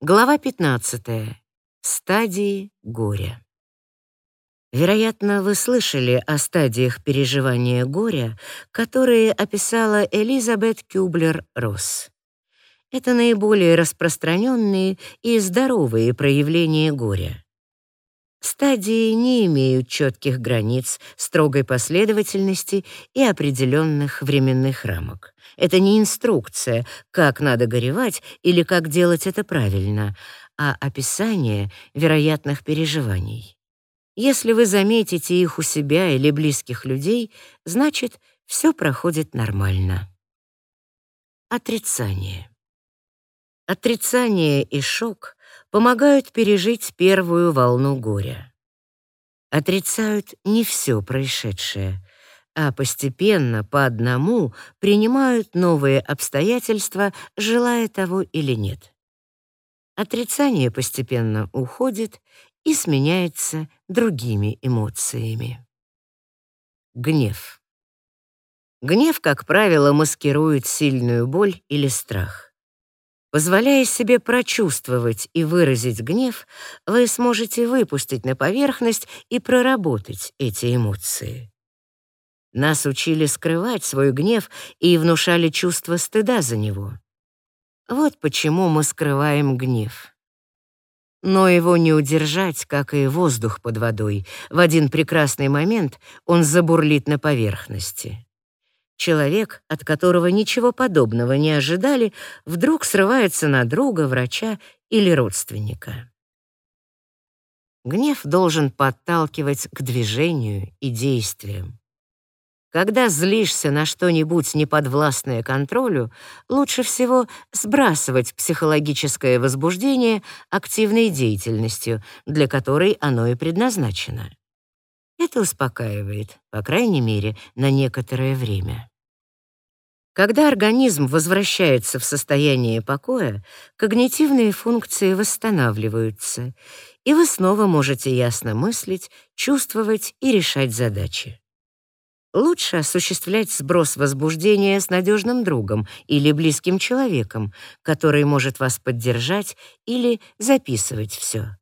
Глава 15. Стадии горя. Вероятно, вы слышали о стадиях переживания горя, которые описала Элизабет Кюблер-Росс. Это наиболее распространенные и здоровые проявления горя. Стадии не имеют четких границ, строгой последовательности и определенных временных рамок. Это не инструкция, как надо горевать или как делать это правильно, а описание вероятных переживаний. Если вы заметите их у себя или близких людей, значит, все проходит нормально. Отрицание. Отрицание и шок помогают пережить первую волну горя. Отрицают не все происшедшее, а постепенно, по одному, принимают новые обстоятельства, желая того или нет. Отрицание постепенно уходит и сменяется другими эмоциями. Гнев. Гнев, как правило, маскирует сильную боль или страх. Позволяя себе прочувствовать и выразить гнев, вы сможете выпустить на поверхность и проработать эти эмоции. Нас учили скрывать свой гнев и внушали чувство стыда за него. Вот почему мы скрываем гнев. Но его не удержать, как и воздух под водой. В один прекрасный момент он забурлит на поверхности. Человек, от которого ничего подобного не ожидали, вдруг срывается на друга, врача или родственника. Гнев должен подталкивать к движению и действиям. Когда злишься на что-нибудь неподвластное контролю, лучше всего сбрасывать психологическое возбуждение активной деятельностью, для которой оно и предназначено. Это успокаивает, по крайней мере, на некоторое время. Когда организм возвращается в состояние покоя, когнитивные функции восстанавливаются, и вы снова можете ясно мыслить, чувствовать и решать задачи. Лучше осуществлять сброс возбуждения с надежным другом или близким человеком, который может вас поддержать или записывать все.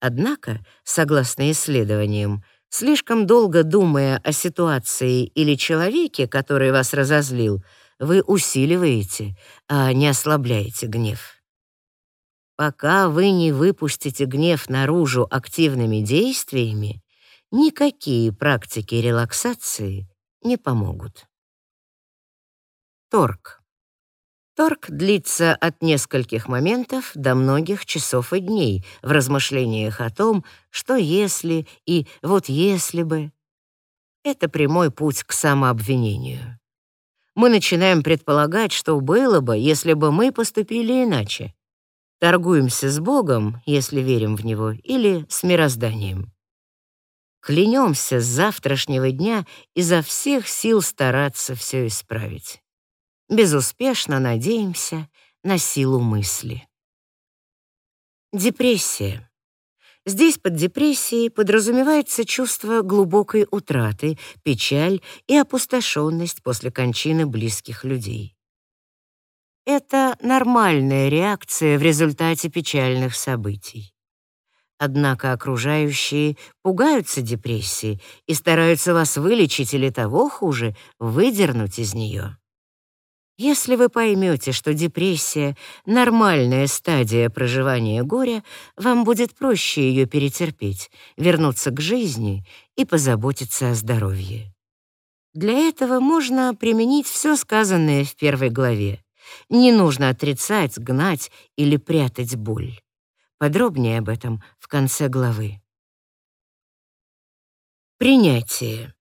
Однако, согласно исследованиям, Слишком долго думая о ситуации или человеке, который вас разозлил, вы усиливаете, а не ослабляете гнев. Пока вы не выпустите гнев наружу активными действиями, никакие практики релаксации не помогут. Торг. Торг длится от нескольких моментов до многих часов и дней в размышлениях о том, что если и вот если бы. Это прямой путь к самообвинению. Мы начинаем предполагать, что было бы, если бы мы поступили иначе. Торгуемся с Богом, если верим в Него, или с мирозданием. Клянемся с завтрашнего дня изо всех сил стараться все исправить безуспешно надеемся на силу мысли. Депрессия. Здесь под депрессией подразумевается чувство глубокой утраты, печаль и опустошенность после кончины близких людей. Это нормальная реакция в результате печальных событий. Однако окружающие пугаются депрессии и стараются вас вылечить или того хуже, выдернуть из нее. Если вы поймете, что депрессия — нормальная стадия проживания горя, вам будет проще ее перетерпеть, вернуться к жизни и позаботиться о здоровье. Для этого можно применить все сказанное в первой главе. Не нужно отрицать, гнать или прятать боль. Подробнее об этом в конце главы. Принятие.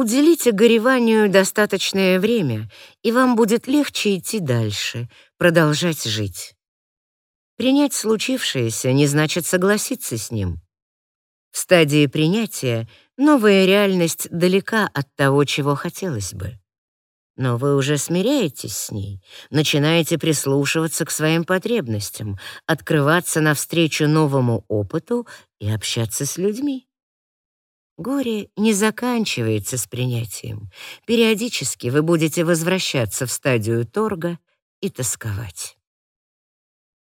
Уделите гореванию достаточное время, и вам будет легче идти дальше, продолжать жить. Принять случившееся не значит согласиться с ним. В стадии принятия новая реальность далека от того, чего хотелось бы. Но вы уже смиряетесь с ней, начинаете прислушиваться к своим потребностям, открываться навстречу новому опыту и общаться с людьми. Горе не заканчивается с принятием. Периодически вы будете возвращаться в стадию торга и тосковать.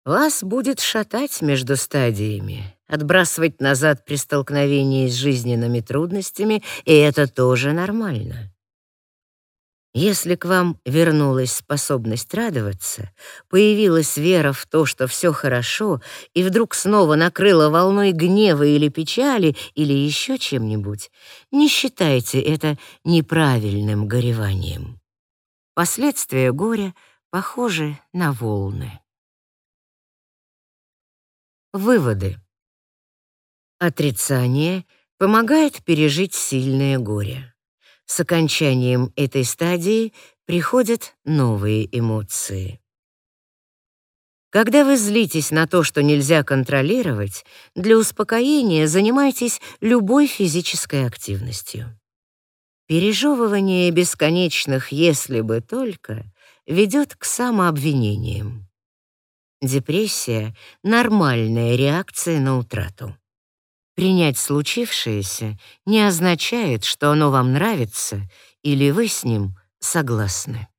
Вас будет шатать между стадиями, отбрасывать назад при столкновении с жизненными трудностями, и это тоже нормально. Если к вам вернулась способность радоваться, появилась вера в то, что все хорошо, и вдруг снова накрыла волной гнева или печали, или еще чем-нибудь, не считайте это неправильным гореванием. Последствия горя похожи на волны. Выводы. Отрицание помогает пережить сильное горе. С окончанием этой стадии приходят новые эмоции. Когда вы злитесь на то, что нельзя контролировать, для успокоения занимайтесь любой физической активностью. Пережевывание бесконечных «если бы только» ведет к самообвинениям. Депрессия — нормальная реакция на утрату. Принять случившееся не означает, что оно вам нравится или вы с ним согласны.